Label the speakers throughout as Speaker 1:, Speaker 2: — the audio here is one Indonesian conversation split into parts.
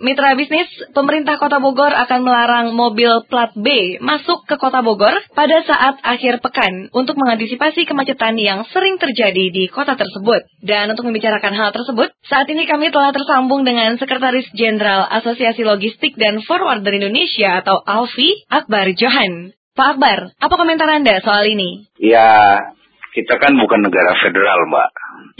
Speaker 1: Mitra bisnis, pemerintah Kota Bogor akan melarang mobil plat B masuk ke Kota Bogor pada saat akhir pekan untuk mengantisipasi kemacetan yang sering terjadi di kota tersebut. Dan untuk membicarakan hal tersebut, saat ini kami telah tersambung dengan Sekretaris Jenderal Asosiasi Logistik dan Forwarder Indonesia atau ALFI, Akbar Johan. Pak Akbar, apa komentar Anda soal ini?
Speaker 2: Ya, kita kan bukan negara federal, Mbak.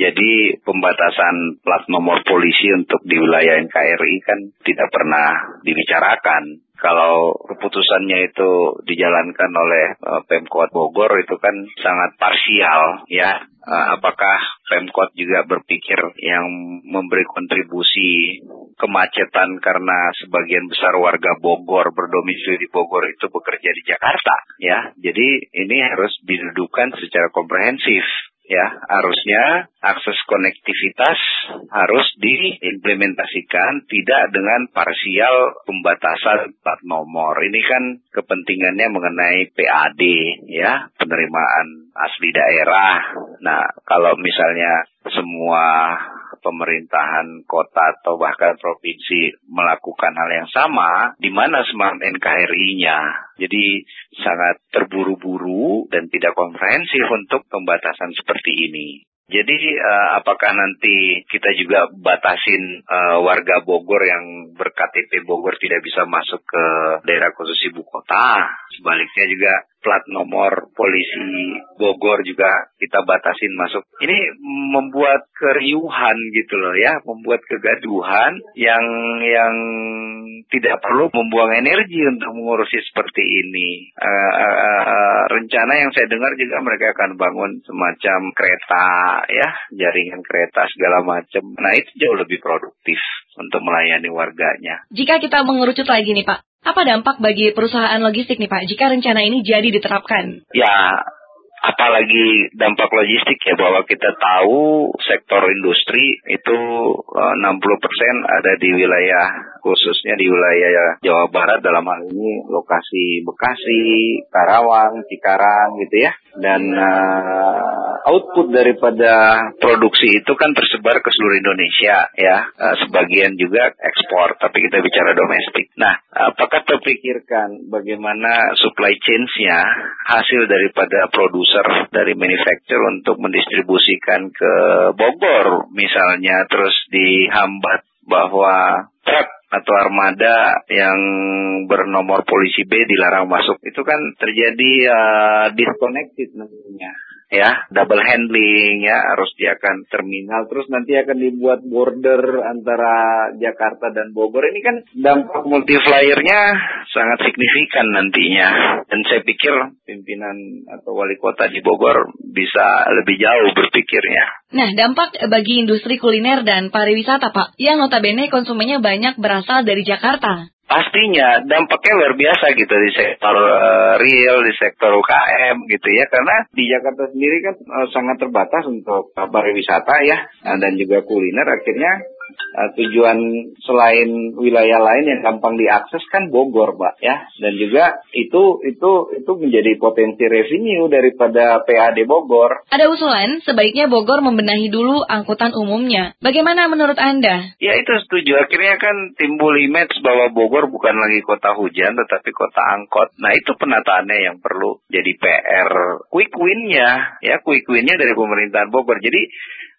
Speaker 2: Jadi pembatasan plat nomor polisi untuk di wilayah NKRI kan tidak pernah dibicarakan. Kalau keputusannya itu dijalankan oleh uh, Pemkot Bogor itu kan sangat parsial ya. Uh, apakah Pemkot juga berpikir yang memberi kontribusi kemacetan karena sebagian besar warga Bogor berdomisili di Bogor itu bekerja di Jakarta ya. Jadi ini harus didudukan secara komprehensif ya harusnya akses konektivitas harus diimplementasikan tidak dengan parsial pembatasan plat nomor. Ini kan kepentingannya mengenai PAD ya, penerimaan asli daerah. Nah, kalau misalnya semua pemerintahan kota atau bahkan provinsi melakukan hal yang sama, di mana semangat NKRI-nya. Jadi sangat terburu-buru dan tidak komprehensif untuk pembatasan seperti ini. Jadi uh, apakah nanti kita juga batasin uh, warga Bogor yang berKTP Bogor tidak bisa masuk ke daerah khusus ibu kota? Sebaliknya juga plat nomor polisi Bogor juga kita batasin masuk. Ini membuat keriuhan gitu loh ya, membuat kegaduhan yang yang tidak perlu membuang energi untuk mengurusi seperti ini. Uh, uh, uh, rencana yang saya dengar juga mereka akan bangun semacam kereta ya, jaringan kereta segala macam. Nah itu jauh lebih produktif untuk melayani warganya.
Speaker 1: Jika kita mengerucut lagi nih Pak, apa dampak bagi perusahaan logistik nih Pak jika rencana ini jadi diterapkan?
Speaker 2: Ya, apalagi dampak logistik ya bahwa kita tahu sektor industri itu 60% eh, ada di wilayah khususnya di wilayah Jawa Barat dalam hal ini lokasi Bekasi, Karawang, Cikarang gitu ya. Dan uh, output daripada produksi itu kan tersebar ke seluruh Indonesia ya. Uh, sebagian juga ekspor, tapi kita bicara domestik. Nah, apakah terpikirkan bagaimana supply chain-nya hasil daripada produser dari manufacturer untuk mendistribusikan ke Bogor misalnya terus dihambat bahwa truk atau armada yang bernomor polisi B dilarang masuk itu kan terjadi uh, disconnected namanya ya double handling ya harus dia akan terminal terus nanti akan dibuat border antara Jakarta dan Bogor ini kan dampak multipliernya sangat signifikan nantinya dan saya pikir pimpinan atau wali kota di Bogor bisa lebih jauh berpikirnya.
Speaker 1: Nah dampak bagi industri kuliner dan pariwisata Pak yang notabene konsumennya banyak berasal dari Jakarta.
Speaker 2: Pastinya dampaknya luar biasa gitu di sektor uh, real, di sektor UKM gitu ya. Karena di Jakarta sendiri kan uh, sangat terbatas untuk uh, pariwisata ya dan juga kuliner. Akhirnya uh, tujuan selain wilayah lain yang gampang diakses kan Bogor, Pak ya. Dan juga itu itu itu menjadi potensi revenue daripada PAD Bogor.
Speaker 1: Ada usulan sebaiknya Bogor membenahi dulu angkutan umumnya. Bagaimana menurut Anda?
Speaker 2: Ya itu setuju. Akhirnya kan timbul image bahwa Bogor bukan lagi kota hujan tetapi kota angkot. Nah itu penataannya yang perlu jadi PR. Quick win-nya ya quick win-nya dari pemerintahan Bogor. Jadi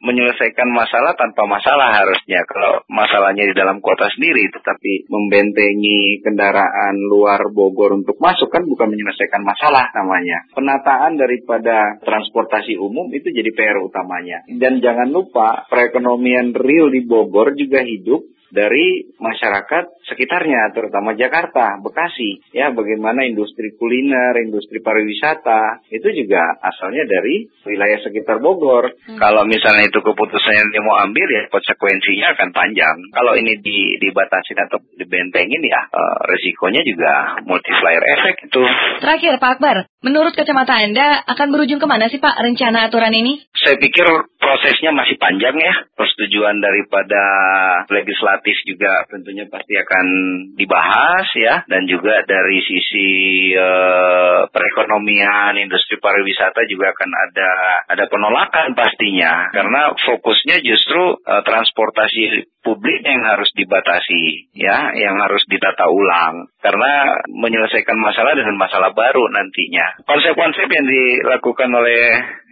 Speaker 2: menyelesaikan masalah tanpa masalah harusnya. Kalau masalahnya di dalam kota sendiri, tetapi membentengi kendaraan luar Bogor untuk masuk kan bukan menyelesaikan masalah namanya. Penataan daripada transportasi umum itu jadi PR utamanya. Dan jangan lupa perekonomian real di Bogor juga hidup dari masyarakat sekitarnya, terutama Jakarta, Bekasi. Ya, bagaimana industri kuliner, industri pariwisata, itu juga asalnya dari wilayah sekitar Bogor. Hmm. Kalau misalnya itu keputusan yang dia mau ambil, ya konsekuensinya akan panjang. Kalau ini di, dibatasi atau dibentengin, ya uh, resikonya juga multiplier efek itu.
Speaker 1: Terakhir, Pak Akbar, menurut kacamata Anda, akan berujung ke mana sih Pak rencana aturan ini?
Speaker 2: Saya pikir prosesnya masih panjang ya. Persetujuan daripada legislatif juga tentunya pasti akan dibahas ya. Dan juga dari sisi uh, perekonomian, industri pariwisata juga akan ada ada penolakan pastinya. Karena fokusnya justru uh, transportasi publik yang harus dibatasi ya, yang harus ditata ulang karena menyelesaikan masalah dengan masalah baru nantinya. Konsep-konsep yang dilakukan oleh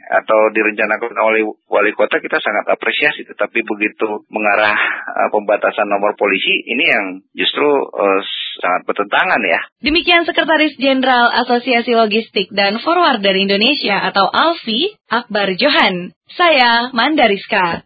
Speaker 2: atau direncanakan oleh wali kota kita sangat apresiasi tetapi begitu mengarah uh, pembatasan nomor polisi ini yang justru uh, sangat bertentangan ya.
Speaker 1: Demikian Sekretaris Jenderal Asosiasi Logistik dan Forwarder Indonesia atau ALFI, Akbar Johan. Saya Mandariska.